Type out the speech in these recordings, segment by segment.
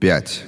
5.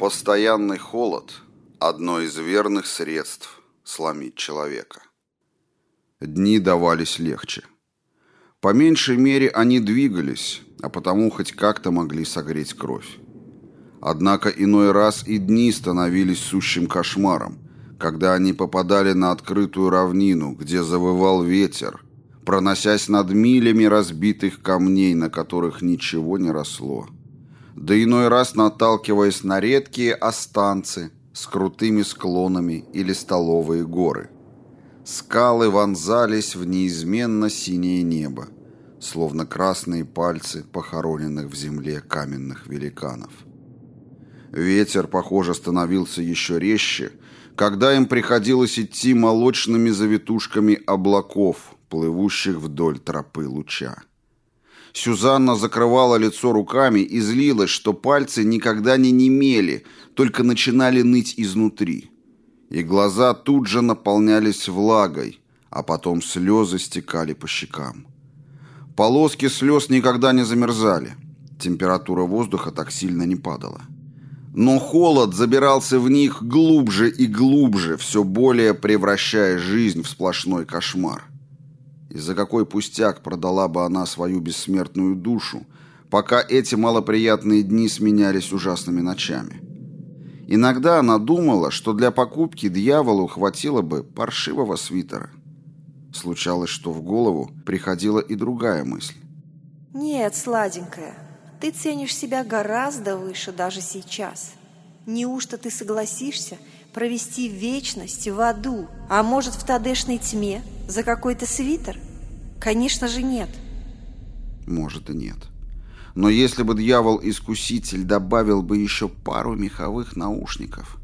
Постоянный холод – одно из верных средств сломить человека. Дни давались легче. По меньшей мере они двигались, а потому хоть как-то могли согреть кровь. Однако иной раз и дни становились сущим кошмаром, когда они попадали на открытую равнину, где завывал ветер, проносясь над милями разбитых камней, на которых ничего не росло. Да иной раз наталкиваясь на редкие останцы с крутыми склонами или столовые горы. Скалы вонзались в неизменно синее небо, словно красные пальцы похороненных в земле каменных великанов. Ветер, похоже, становился еще резче, когда им приходилось идти молочными завитушками облаков, плывущих вдоль тропы луча. Сюзанна закрывала лицо руками и злилась, что пальцы никогда не немели, только начинали ныть изнутри. И глаза тут же наполнялись влагой, а потом слезы стекали по щекам. Полоски слез никогда не замерзали. Температура воздуха так сильно не падала. Но холод забирался в них глубже и глубже, все более превращая жизнь в сплошной кошмар. И за какой пустяк продала бы она свою бессмертную душу, пока эти малоприятные дни сменялись ужасными ночами? Иногда она думала, что для покупки дьяволу хватило бы паршивого свитера. Случалось, что в голову приходила и другая мысль. Нет, сладенькая, ты ценишь себя гораздо выше даже сейчас. Неужто ты согласишься провести вечность в аду, а может в тадешной тьме – за какой-то свитер? Конечно же нет. Может и нет. Но если бы дьявол-искуситель добавил бы еще пару меховых наушников...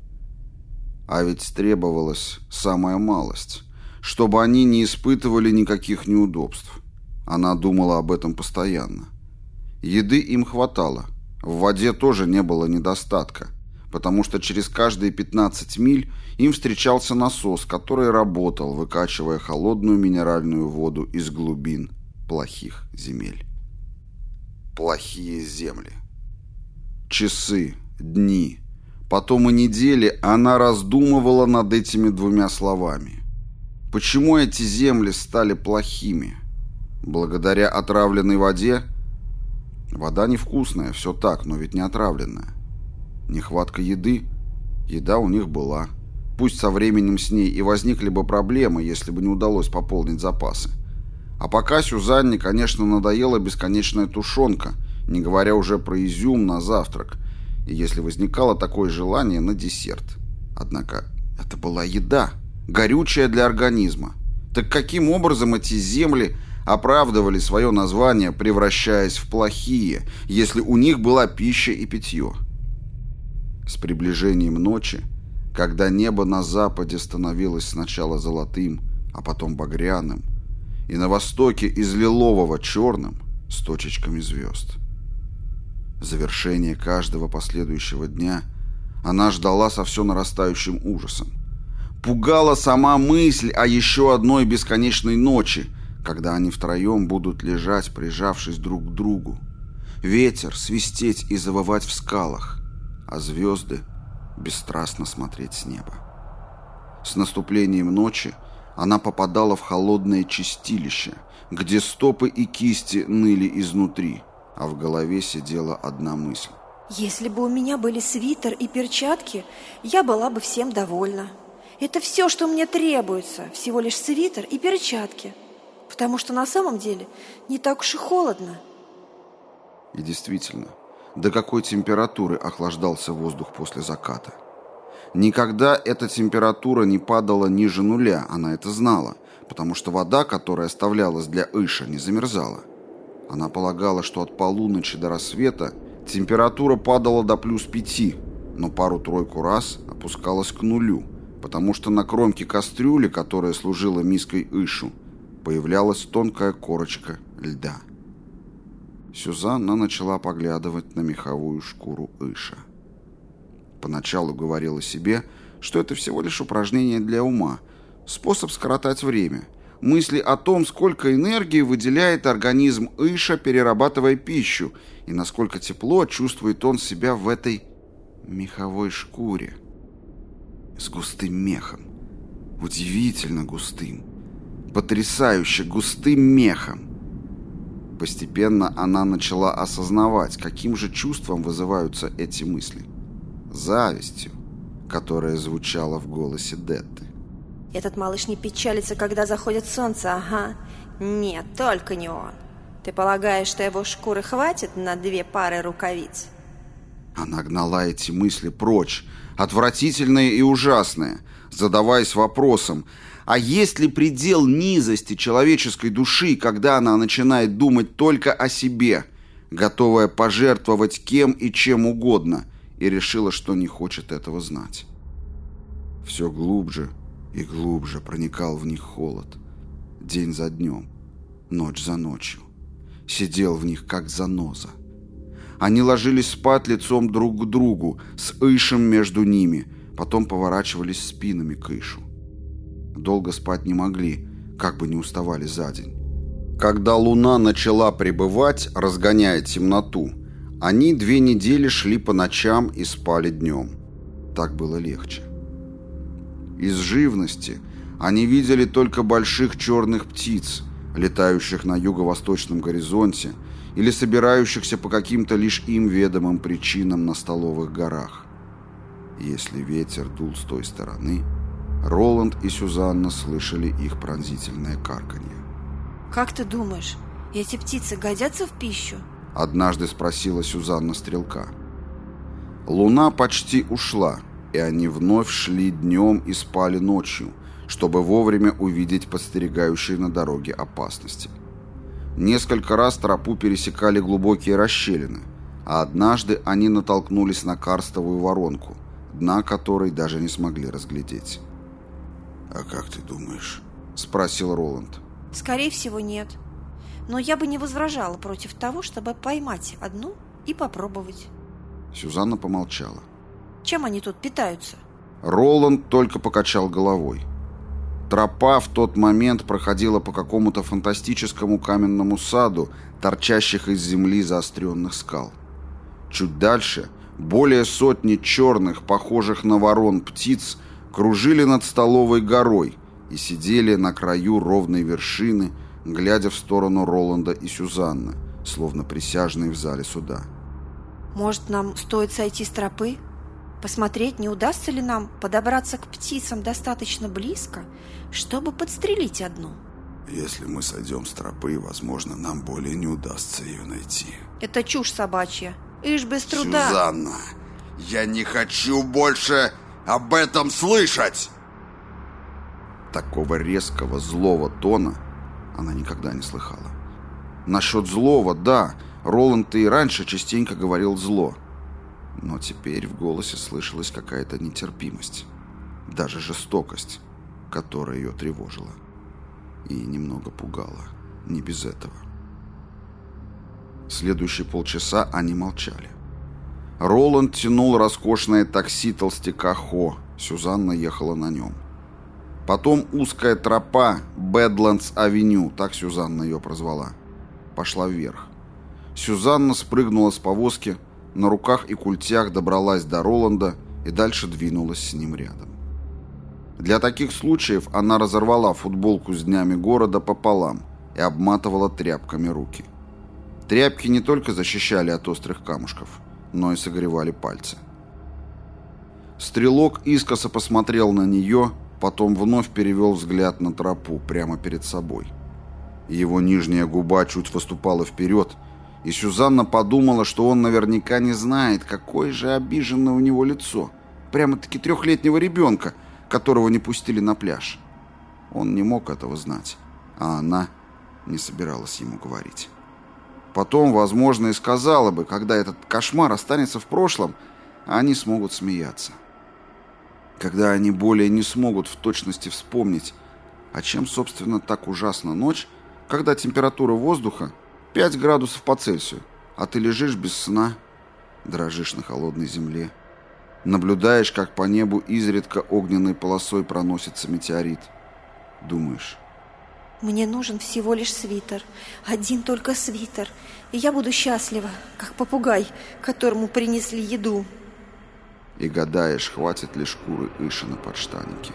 А ведь требовалась самая малость, чтобы они не испытывали никаких неудобств. Она думала об этом постоянно. Еды им хватало. В воде тоже не было недостатка потому что через каждые 15 миль им встречался насос, который работал, выкачивая холодную минеральную воду из глубин плохих земель. Плохие земли. Часы, дни, потом и недели она раздумывала над этими двумя словами. Почему эти земли стали плохими? Благодаря отравленной воде? Вода невкусная, все так, но ведь не отравленная. Нехватка еды? Еда у них была. Пусть со временем с ней и возникли бы проблемы, если бы не удалось пополнить запасы. А пока Сюзанне, конечно, надоела бесконечная тушенка, не говоря уже про изюм на завтрак, и если возникало такое желание, на десерт. Однако это была еда, горючая для организма. Так каким образом эти земли оправдывали свое название, превращаясь в плохие, если у них была пища и питье? С приближением ночи, когда небо на западе становилось сначала золотым, а потом багряным, и на востоке из лилового черным с точечками звезд. Завершение каждого последующего дня она ждала со все нарастающим ужасом. Пугала сама мысль о еще одной бесконечной ночи, когда они втроем будут лежать, прижавшись друг к другу. Ветер свистеть и завывать в скалах, а звезды бесстрастно смотреть с неба. С наступлением ночи она попадала в холодное чистилище, где стопы и кисти ныли изнутри, а в голове сидела одна мысль. Если бы у меня были свитер и перчатки, я была бы всем довольна. Это все, что мне требуется, всего лишь свитер и перчатки. Потому что на самом деле не так уж и холодно. И действительно, до какой температуры охлаждался воздух после заката. Никогда эта температура не падала ниже нуля, она это знала, потому что вода, которая оставлялась для Иша, не замерзала. Она полагала, что от полуночи до рассвета температура падала до плюс пяти, но пару-тройку раз опускалась к нулю, потому что на кромке кастрюли, которая служила миской Ишу, появлялась тонкая корочка льда. Сюзанна начала поглядывать на меховую шкуру Иша. Поначалу говорила себе, что это всего лишь упражнение для ума, способ скоротать время, мысли о том, сколько энергии выделяет организм Иша, перерабатывая пищу, и насколько тепло чувствует он себя в этой меховой шкуре. С густым мехом. Удивительно густым. Потрясающе густым мехом. Постепенно она начала осознавать, каким же чувством вызываются эти мысли. Завистью, которая звучала в голосе Детты. Этот малыш не печалится, когда заходит солнце, ага. Нет, только не он. Ты полагаешь, что его шкуры хватит на две пары рукавиц? Она гнала эти мысли прочь, отвратительные и ужасные, задаваясь вопросом, а есть ли предел низости человеческой души, когда она начинает думать только о себе, готовая пожертвовать кем и чем угодно, и решила, что не хочет этого знать. Все глубже и глубже проникал в них холод. День за днем, ночь за ночью. Сидел в них, как заноза. Они ложились спать лицом друг к другу, с Ишем между ними, потом поворачивались спинами к Ишу. Долго спать не могли, как бы не уставали за день. Когда луна начала пребывать, разгоняя темноту, они две недели шли по ночам и спали днем. Так было легче. Из живности они видели только больших черных птиц, летающих на юго-восточном горизонте или собирающихся по каким-то лишь им ведомым причинам на столовых горах. Если ветер дул с той стороны, Роланд и Сюзанна слышали их пронзительное карканье. Как ты думаешь, эти птицы годятся в пищу? Однажды спросила Сюзанна Стрелка. Луна почти ушла, и они вновь шли днем и спали ночью, чтобы вовремя увидеть подстерегающие на дороге опасности. Несколько раз тропу пересекали глубокие расщелины, а однажды они натолкнулись на карстовую воронку, дна которой даже не смогли разглядеть. «А как ты думаешь?» — спросил Роланд. Скорее всего, нет. Но я бы не возражала против того, чтобы поймать одну и попробовать. Сюзанна помолчала. Чем они тут питаются? Роланд только покачал головой. Тропа в тот момент проходила по какому-то фантастическому каменному саду, торчащих из земли заостренных скал. Чуть дальше более сотни черных, похожих на ворон птиц, кружили над столовой горой и сидели на краю ровной вершины, глядя в сторону Роланда и Сюзанны, словно присяжные в зале суда. Может, нам стоит сойти с тропы? Посмотреть, не удастся ли нам подобраться к птицам достаточно близко, чтобы подстрелить одну? Если мы сойдем с тропы, возможно, нам более не удастся ее найти. Это чушь собачья. Ишь без труда. Сюзанна, я не хочу больше об этом слышать! Такого резкого, злого тона она никогда не слыхала. Насчет злого, да, Роланд и раньше частенько говорил зло. Но теперь в голосе слышалась какая-то нетерпимость, даже жестокость, которая ее тревожила. И немного пугала. Не без этого. Следующие полчаса они молчали. Роланд тянул роскошное такси толстяка Хо. Сюзанна ехала на нем. Потом узкая тропа Бэдландс-авеню, так Сюзанна ее прозвала, пошла вверх. Сюзанна спрыгнула с повозки, на руках и культях добралась до Роланда и дальше двинулась с ним рядом. Для таких случаев она разорвала футболку с днями города пополам и обматывала тряпками руки. Тряпки не только защищали от острых камушков, но и согревали пальцы. Стрелок искоса посмотрел на нее потом вновь перевел взгляд на тропу прямо перед собой. Его нижняя губа чуть выступала вперед, и Сюзанна подумала, что он наверняка не знает, какое же обиженное у него лицо. Прямо-таки трехлетнего ребенка, которого не пустили на пляж. Он не мог этого знать, а она не собиралась ему говорить. Потом, возможно, и сказала бы, когда этот кошмар останется в прошлом, они смогут смеяться когда они более не смогут в точности вспомнить, а чем, собственно, так ужасна ночь, когда температура воздуха 5 градусов по Цельсию, а ты лежишь без сна, дрожишь на холодной земле, наблюдаешь, как по небу изредка огненной полосой проносится метеорит. Думаешь, Мне нужен всего лишь свитер. Один только свитер. И я буду счастлива, как попугай, которому принесли еду. И гадаешь, хватит ли шкуры Иши на подштаннике.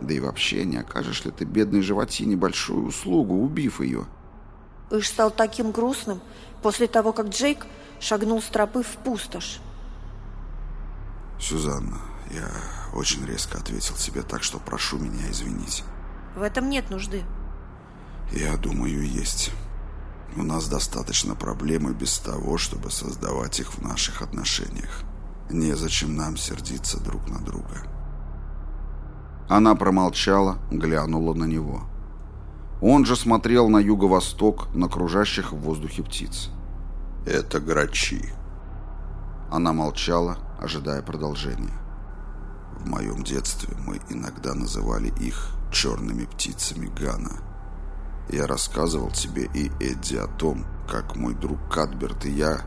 Да и вообще, не окажешь ли ты бедной животине большую услугу, убив ее? Иш стал таким грустным после того, как Джейк шагнул с тропы в пустошь. Сюзанна, я очень резко ответил тебе, так что прошу меня извинить. В этом нет нужды. Я думаю, есть. У нас достаточно проблем и без того, чтобы создавать их в наших отношениях. Незачем нам сердиться друг на друга. Она промолчала, глянула на него. Он же смотрел на юго-восток, на кружащих в воздухе птиц. «Это грачи». Она молчала, ожидая продолжения. В моем детстве мы иногда называли их черными птицами Гана. Я рассказывал тебе и Эдди о том, как мой друг Кадберт и я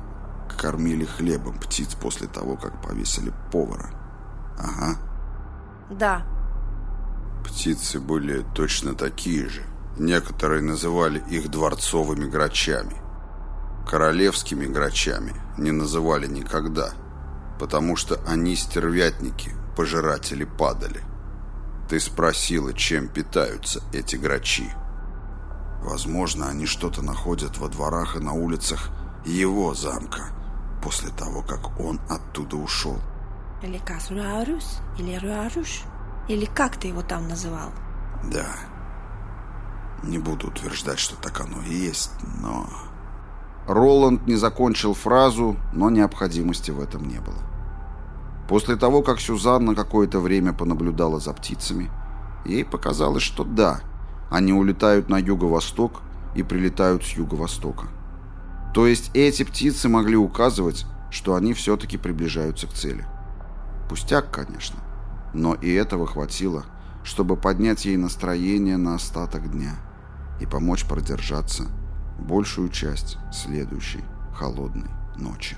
кормили хлебом птиц после того, как повесили повара. Ага. Да. Птицы были точно такие же. Некоторые называли их дворцовыми грачами. Королевскими грачами не называли никогда, потому что они стервятники, пожиратели падали. Ты спросила, чем питаются эти грачи. Возможно, они что-то находят во дворах и на улицах его замка после того, как он оттуда ушел. Или Касруарус, или Руаруш, или как ты его там называл? Да. Не буду утверждать, что так оно и есть, но... Роланд не закончил фразу, но необходимости в этом не было. После того, как Сюзанна какое-то время понаблюдала за птицами, ей показалось, что да, они улетают на юго-восток и прилетают с юго-востока. То есть эти птицы могли указывать, что они все-таки приближаются к цели. Пустяк, конечно, но и этого хватило, чтобы поднять ей настроение на остаток дня и помочь продержаться большую часть следующей холодной ночи.